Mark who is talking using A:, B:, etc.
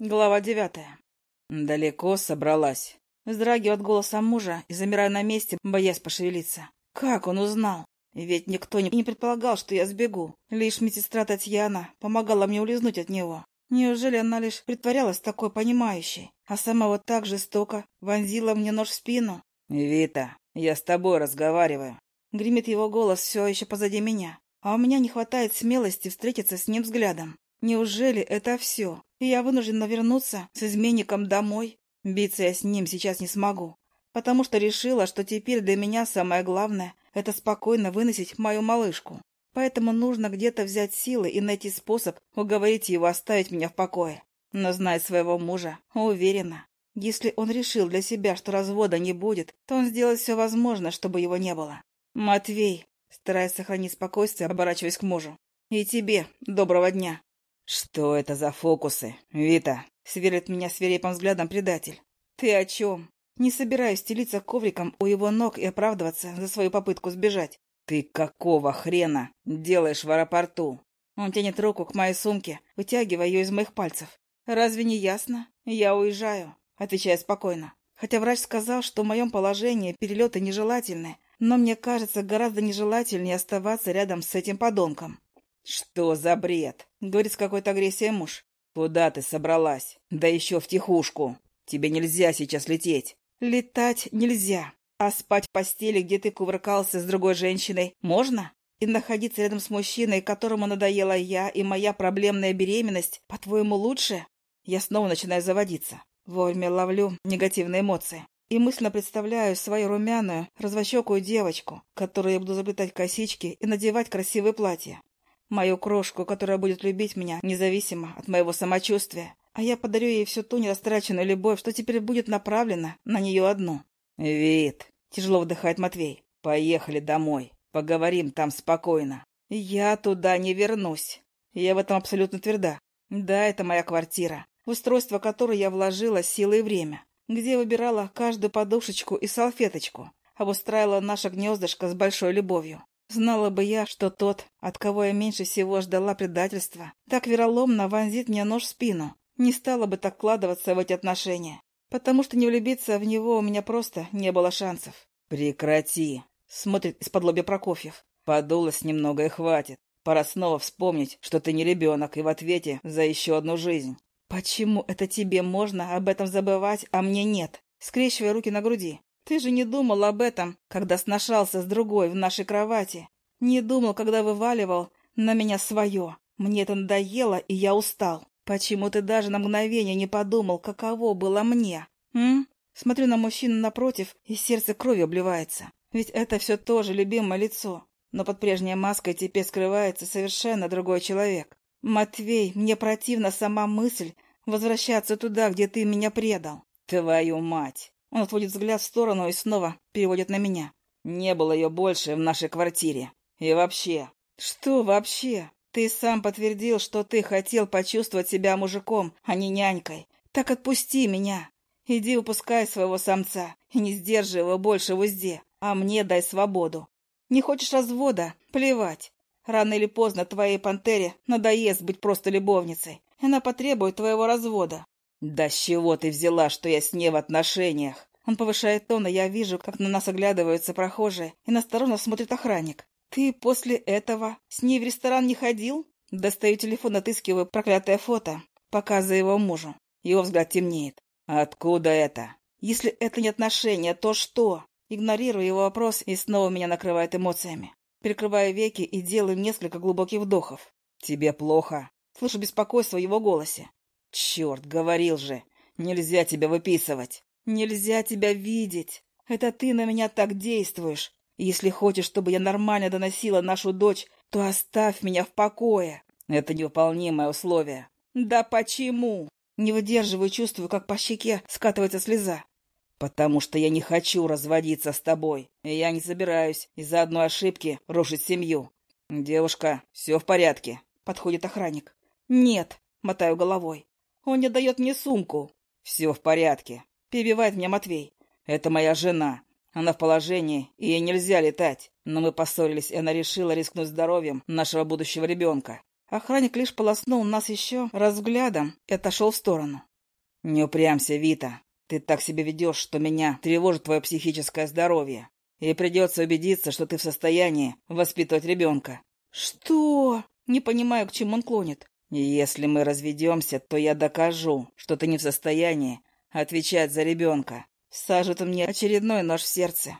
A: Глава девятая. Далеко собралась. Вздрагиваю от голоса мужа и замираю на месте, боясь пошевелиться. Как он узнал? Ведь никто не предполагал, что я сбегу. Лишь медсестра Татьяна помогала мне улизнуть от него. Неужели она лишь притворялась такой понимающей, а сама вот так жестоко вонзила мне нож в спину? «Вита, я с тобой разговариваю». Гремит его голос все еще позади меня, а у меня не хватает смелости встретиться с ним взглядом. Неужели это все? И я вынуждена вернуться с изменником домой? Биться я с ним сейчас не смогу, потому что решила, что теперь для меня самое главное — это спокойно выносить мою малышку. Поэтому нужно где-то взять силы и найти способ уговорить его оставить меня в покое. Но зная своего мужа, уверена, если он решил для себя, что развода не будет, то он сделает все возможное, чтобы его не было. «Матвей», стараясь сохранить спокойствие, оборачиваясь к мужу, «и тебе доброго дня». «Что это за фокусы, Вита?» — сверлит меня свирепым взглядом предатель. «Ты о чем?» Не собираюсь стелиться ковриком у его ног и оправдываться за свою попытку сбежать. «Ты какого хрена делаешь в аэропорту?» Он тянет руку к моей сумке, вытягивая ее из моих пальцев. «Разве не ясно? Я уезжаю», — отвечаю спокойно. Хотя врач сказал, что в моем положении перелеты нежелательны, но мне кажется гораздо нежелательнее оставаться рядом с этим подонком. «Что за бред?» — говорит с какой-то агрессией муж. «Куда ты собралась? Да еще в тихушку. Тебе нельзя сейчас лететь». «Летать нельзя. А спать в постели, где ты кувыркался с другой женщиной, можно? И находиться рядом с мужчиной, которому надоела я и моя проблемная беременность, по-твоему, лучше?» Я снова начинаю заводиться. Вовремя ловлю негативные эмоции. И мысленно представляю свою румяную, развощекую девочку, которой я буду заплетать косички и надевать красивые платья. Мою крошку, которая будет любить меня, независимо от моего самочувствия. А я подарю ей всю ту нерастраченную любовь, что теперь будет направлена на нее одну. «Вид!» — тяжело вдыхает Матвей. «Поехали домой. Поговорим там спокойно». «Я туда не вернусь. Я в этом абсолютно тверда. Да, это моя квартира, в устройство которой я вложила силы и время, где выбирала каждую подушечку и салфеточку, обустраивала наше гнездышко с большой любовью. Знала бы я, что тот, от кого я меньше всего ждала предательства, так вероломно вонзит мне нож в спину, не стала бы так вкладываться в эти отношения, потому что не влюбиться в него у меня просто не было шансов. «Прекрати!» — смотрит из-под лобья Прокофьев. «Подулось немного и хватит. Пора снова вспомнить, что ты не ребенок и в ответе за еще одну жизнь». «Почему это тебе можно об этом забывать, а мне нет?» Скрещивая руки на груди. Ты же не думал об этом, когда сношался с другой в нашей кровати. Не думал, когда вываливал на меня свое. Мне это надоело, и я устал. Почему ты даже на мгновение не подумал, каково было мне? М? Смотрю на мужчину напротив, и сердце кровью обливается. Ведь это все тоже любимое лицо. Но под прежней маской теперь скрывается совершенно другой человек. Матвей, мне противна сама мысль возвращаться туда, где ты меня предал. Твою мать! Он отводит взгляд в сторону и снова переводит на меня. Не было ее больше в нашей квартире. И вообще... Что вообще? Ты сам подтвердил, что ты хотел почувствовать себя мужиком, а не нянькой. Так отпусти меня. Иди выпускай своего самца и не сдерживай его больше в узде, а мне дай свободу. Не хочешь развода? Плевать. Рано или поздно твоей пантере надоест быть просто любовницей. Она потребует твоего развода. «Да с чего ты взяла, что я с ней в отношениях?» Он повышает тон, и я вижу, как на нас оглядываются прохожие, и настороженно смотрит охранник. «Ты после этого с ней в ресторан не ходил?» Достаю телефон, отыскиваю проклятое фото, показываю его мужу. Его взгляд темнеет. «Откуда это?» «Если это не отношения, то что?» Игнорирую его вопрос и снова меня накрывает эмоциями. Перекрываю веки и делаю несколько глубоких вдохов. «Тебе плохо?» Слышу беспокойство в его голосе. «Черт, говорил же, нельзя тебя выписывать. Нельзя тебя видеть. Это ты на меня так действуешь. Если хочешь, чтобы я нормально доносила нашу дочь, то оставь меня в покое. Это невыполнимое условие». «Да почему?» Не выдерживаю, чувствую, как по щеке скатывается слеза. «Потому что я не хочу разводиться с тобой, и я не собираюсь из-за одной ошибки рушить семью. Девушка, все в порядке?» — подходит охранник. «Нет», — мотаю головой. Он не дает мне сумку. Все в порядке. Перебивает меня Матвей. Это моя жена. Она в положении, и ей нельзя летать. Но мы поссорились, и она решила рискнуть здоровьем нашего будущего ребенка. Охранник лишь полоснул нас еще раз взглядом и отошел в сторону. «Не упрямся, Вита. Ты так себя ведешь, что меня тревожит твое психическое здоровье. И придется убедиться, что ты в состоянии воспитывать ребенка». «Что?» Не понимаю, к чему он клонит. «Если мы разведемся, то я докажу, что ты не в состоянии отвечать за ребенка. Сажет он мне очередной нож в сердце.